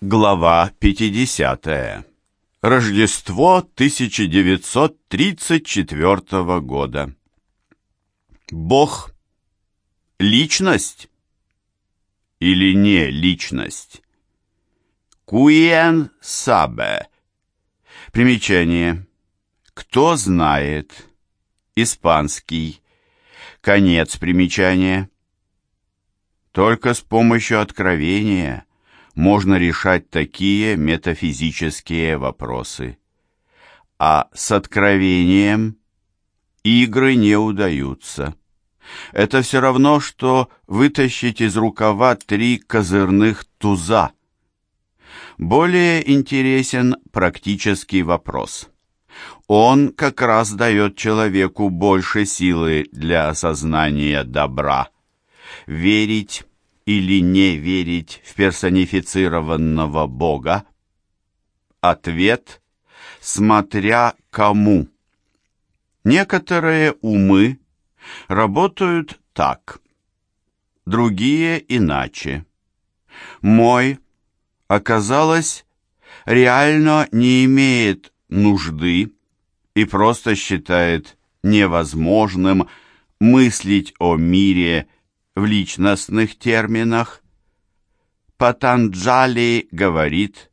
Глава 50. Рождество 1934 года. Бог – личность или не личность? Куен сабе. Примечание. Кто знает? Испанский. Конец примечания. Только с помощью откровения – можно решать такие метафизические вопросы. А с откровением игры не удаются. Это все равно, что вытащить из рукава три козырных туза. Более интересен практический вопрос. Он как раз дает человеку больше силы для осознания добра. Верить или не верить в персонифицированного Бога? Ответ – смотря кому. Некоторые умы работают так, другие иначе. Мой, оказалось, реально не имеет нужды и просто считает невозможным мыслить о мире в личностных терминах. Патанджали говорит,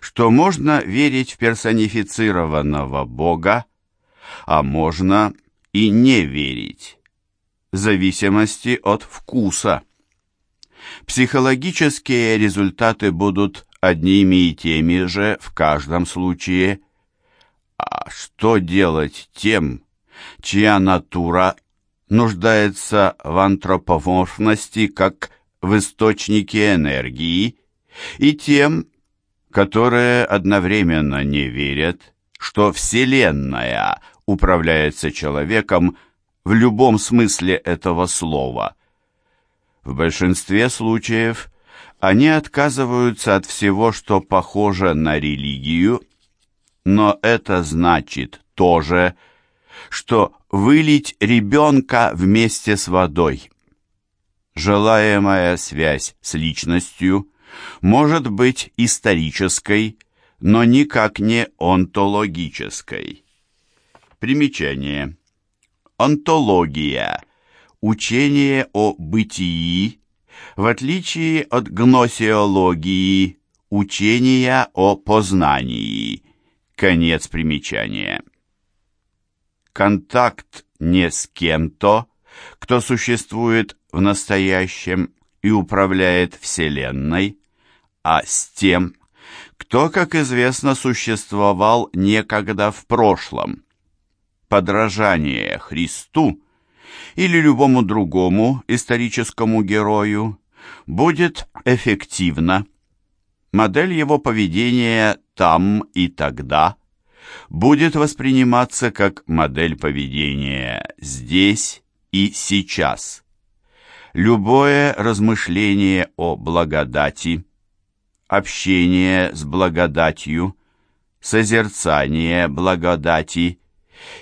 что можно верить в персонифицированного Бога, а можно и не верить, в зависимости от вкуса. Психологические результаты будут одними и теми же в каждом случае. А что делать тем, чья натура нуждается в антропоморфности как в источнике энергии, и тем, которые одновременно не верят, что Вселенная управляется человеком в любом смысле этого слова. В большинстве случаев они отказываются от всего, что похоже на религию, но это значит тоже, что вылить ребенка вместе с водой. Желаемая связь с личностью может быть исторической, но никак не онтологической. Примечание. Онтология – учение о бытии, в отличие от гносеологии – учения о познании. Конец примечания контакт не с кем-то, кто существует в настоящем и управляет Вселенной, а с тем, кто, как известно, существовал некогда в прошлом. Подражание Христу или любому другому историческому герою будет эффективно. Модель его поведения там и тогда – будет восприниматься как модель поведения здесь и сейчас. Любое размышление о благодати, общение с благодатью, созерцание благодати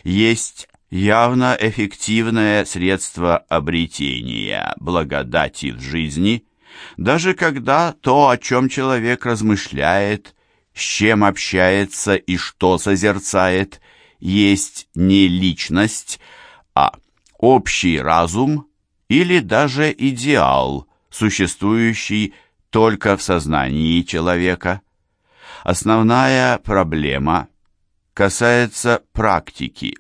есть явно эффективное средство обретения благодати в жизни, даже когда то, о чем человек размышляет, с чем общается и что созерцает, есть не личность, а общий разум или даже идеал, существующий только в сознании человека. Основная проблема касается практики.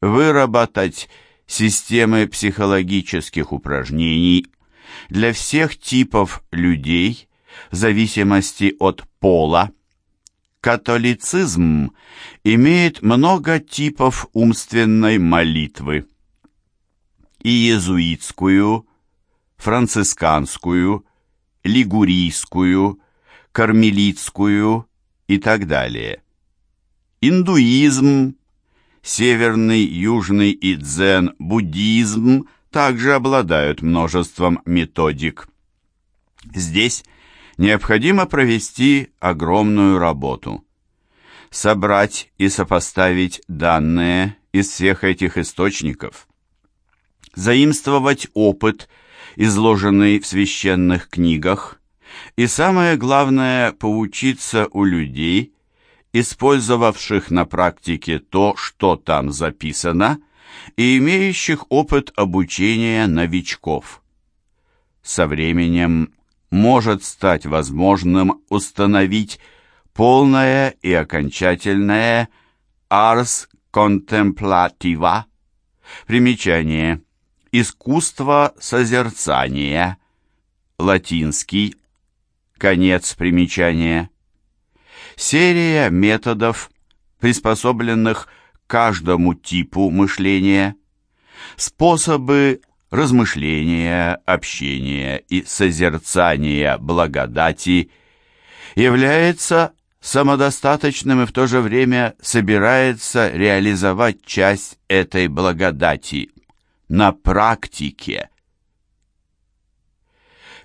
Выработать системы психологических упражнений для всех типов людей в зависимости от пола, Католицизм имеет много типов умственной молитвы. И иезуитскую, францисканскую, лигурийскую, кармелитскую и так далее. Индуизм, северный, южный и дзен-буддизм также обладают множеством методик. Здесь необходимо провести огромную работу. Собрать и сопоставить данные из всех этих источников. Заимствовать опыт, изложенный в священных книгах, И самое главное – поучиться у людей, использовавших на практике то, что там записано, и имеющих опыт обучения новичков. Со временем может стать возможным установить полное и окончательное «ars contemplativa» примечание «искусство созерцания» латинский конец примечания. Серия методов, приспособленных каждому типу мышления, способы размышления, общения и созерцания благодати является самодостаточным и в то же время собирается реализовать часть этой благодати на практике.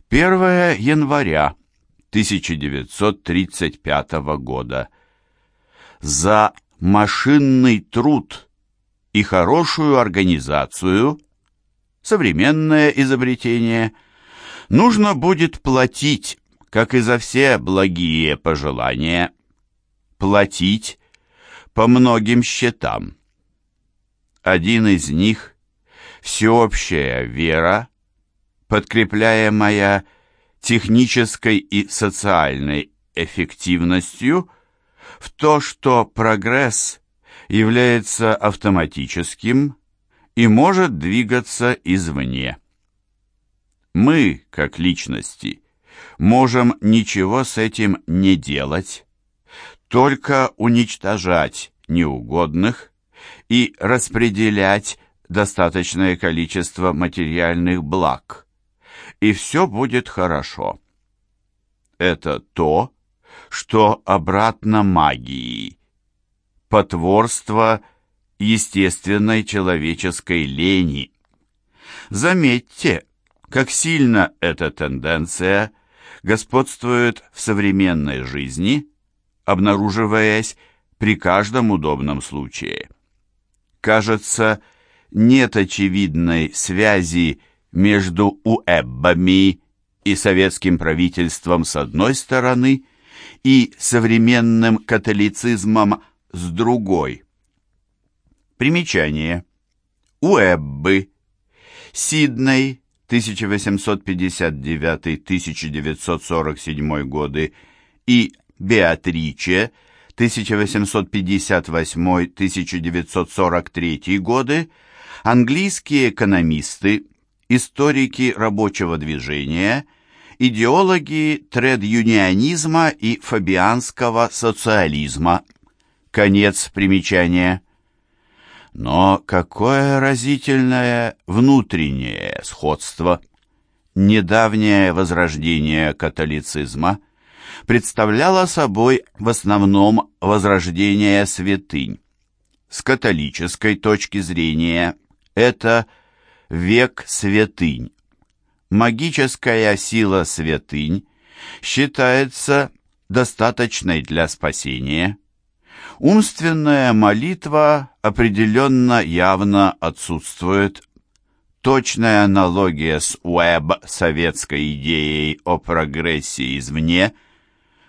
1 января 1935 года за машинный труд и хорошую организацию, современное изобретение, нужно будет платить, как и за все благие пожелания, платить по многим счетам. Один из них – всеобщая вера, подкрепляемая технической и социальной эффективностью в то, что прогресс является автоматическим и может двигаться извне. Мы, как личности, можем ничего с этим не делать, только уничтожать неугодных и распределять достаточное количество материальных благ и все будет хорошо. Это то, что обратно магии, потворство естественной человеческой лени. Заметьте, как сильно эта тенденция господствует в современной жизни, обнаруживаясь при каждом удобном случае. Кажется, нет очевидной связи между уэббами и советским правительством с одной стороны и современным католицизмом с другой. Примечание. Уэббы. Сидней, 1859-1947 годы, и Беатриче, 1858-1943 годы, английские экономисты, историки рабочего движения, идеологи тред-юнионизма и фабианского социализма. Конец примечания. Но какое разительное внутреннее сходство! Недавнее возрождение католицизма представляло собой в основном возрождение святынь. С католической точки зрения это – век святынь. Магическая сила святынь считается достаточной для спасения. Умственная молитва определенно явно отсутствует. Точная аналогия с Уэб советской идеей о прогрессе извне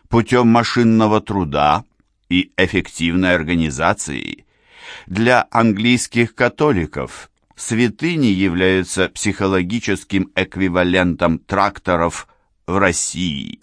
путем машинного труда и эффективной организации для английских католиков святыни являются психологическим эквивалентом тракторов в России.